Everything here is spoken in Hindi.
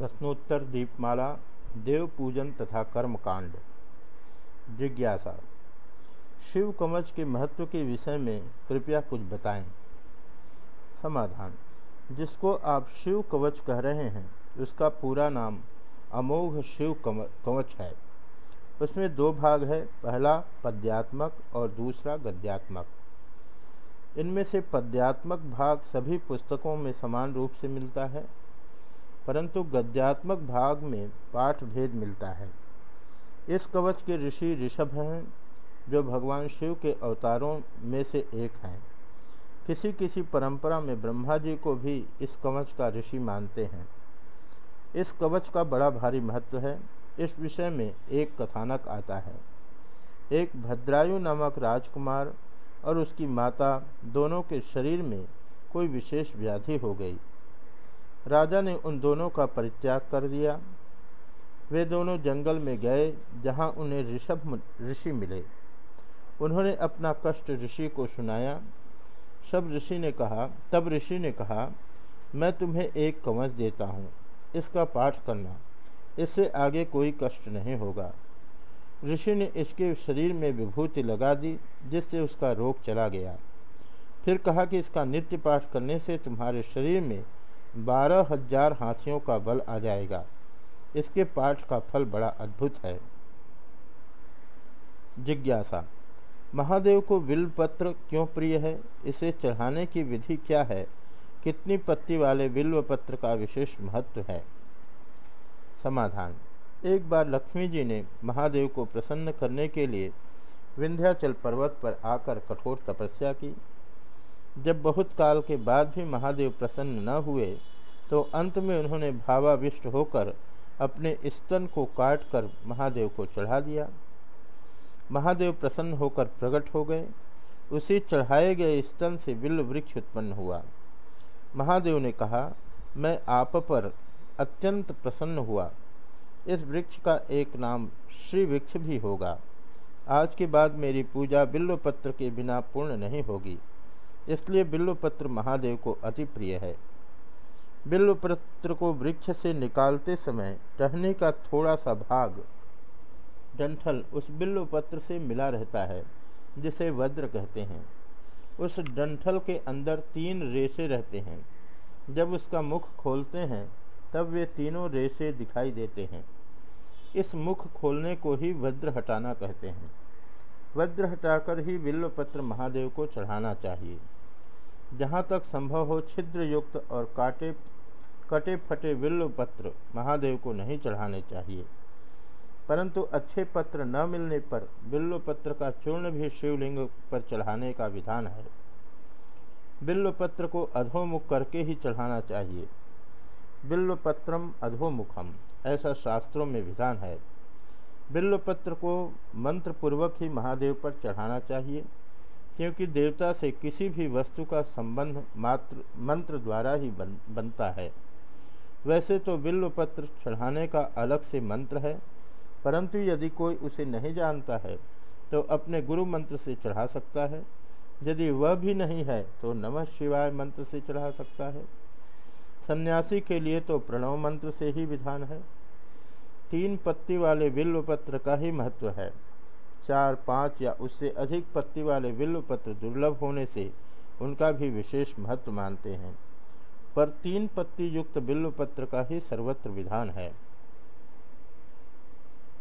प्रश्नोत्तर दीपमाला देव पूजन तथा कर्मकांड। जिज्ञासा। शिव कवच के महत्व के विषय में कृपया कुछ बताएँ। समाधान। जिसको आप शिव कवच कह रहे हैं, उसका पूरा नाम अमोघ शिव कवच है। उसमें दो भाग है, पहला पद्यात्मक और दूसरा गद्यात्मक। इनमें से पद्यात्मक भाग सभी पुस्तकों में समान रूप से मिलता है। परंतु गद्यात्मक भाग में पाठ भेद मिलता है। इस कवच के ऋषि ऋषभ हैं, जो भगवान शिव के अवतारों में से एक हैं। किसी किसी परंपरा में ब्रह्मा जी को भी इस कवच का ऋषि मानते हैं। इस कवच का बड़ा भारी महत्व है। इस विषय में एक कथानक आता है। एक भद्रायु नामक राजकुमार और उसकी माता दोनों के शरीर में कोई विशेष व्याधि हो गई। राजा ने उन दोनों का परित्याग कर दिया। वे दोनों जंगल में गए, जहाँ उन्हें ऋषभ ऋषि मिले। उन्होंने अपना कष्ट ऋषि को सुनाया। सब ऋषि ने कहा, तब ऋषि ने कहा, मैं तुम्हें एक कवच देता हूँ, इसका पाठ करना। इससे आगे कोई कष्ट नहीं होगा। ऋषि ने इसके शरीर में विभूति लगा दी, जिससे उसका रोग चला गया। फिर कहा कि इसका नित्य पाठ करने से तुम्हारे शरीर में बारह हज़ार हाथियों का बल आ जाएगा। इसके पाठ का फल बड़ा अद्भुत है। जिज्ञासा। महादेव को बिल्व पत्र क्यों प्रिय है? इसे चढ़ाने की विधि क्या है? कितनी पत्ती वाले बिल्व पत्र का विशेष महत्व है? समाधान। एक बार लक्ष्मी जी ने महादेव को प्रसन्न करने के लिए विंध्याचल पर्वत पर आकर कठोर तपस्या की। जब बहुत काल के बाद भी महादेव प्रसन्न न हुए तो अंत में उन्होंने भावाविष्ट होकर अपने स्तन को काट कर महादेव को चढ़ा दिया। महादेव प्रसन्न होकर प्रकट हो गए। उसी चढ़ाए गए स्तन से बिल्व वृक्ष उत्पन्न हुआ। महादेव ने कहा, मैं आप पर अत्यंत प्रसन्न हुआ। इस वृक्ष का एक नाम श्री वृक्ष भी होगा। आज के बाद मेरी पूजा बिल्व पत्र के बिना पूर्ण नहीं होगी। इसलिए बिल्वपत्र महादेव को अति प्रिय है। बिल्वपत्र को वृक्ष से निकालते समय टहने का थोड़ा सा भाग, डंठल उस बिल्वपत्र से मिला रहता है, जिसे वज्र कहते हैं। उस डंठल के अंदर तीन रेसे रहते हैं। जब उसका मुख खोलते हैं, तब वे तीनों रेसे दिखाई देते हैं। इस मुख खोलने को ही वज्र हटाना कहते हैं। वज्र हटाकर ही बिल्वपत्र महादेव को चढ़ाना चाहिए। जहाँ तक संभव हो छिद्र युक्त और काटे कटे फटे बिल्व पत्र महादेव को नहीं चढ़ाने चाहिए। परंतु अच्छे पत्र न मिलने पर बिल्व पत्र का चूर्ण भी शिवलिंग पर चढ़ाने का विधान है। बिल्व पत्र को अधोमुख करके ही चढ़ाना चाहिए। बिल्व पत्रम अधोमुखम, ऐसा शास्त्रों में विधान है। बिल्वपत्र को मंत्रपूर्वक ही महादेव पर चढ़ाना चाहिए क्योंकि देवता से किसी भी वस्तु का संबंध मात्र मंत्र द्वारा ही बन, बनता है। वैसे तो बिल्वपत्र चढ़ाने का अलग से मंत्र है परंतु यदि कोई उसे नहीं जानता है तो अपने गुरु मंत्र से चढ़ा सकता है। यदि वह भी नहीं है तो नमः शिवाय मंत्र से चढ़ा सकता है। सन्यासी के लिए तो प्रणव मंत्र से ही विधान है। तीन पत्ती वाले बिल्व पत्र का ही महत्व है। चार, पाँच या उससे अधिक पत्ती वाले बिल्व पत्र दुर्लभ होने से उनका भी विशेष महत्व मानते हैं। पर तीन पत्ती युक्त बिल्व पत्र का ही सर्वत्र विधान है।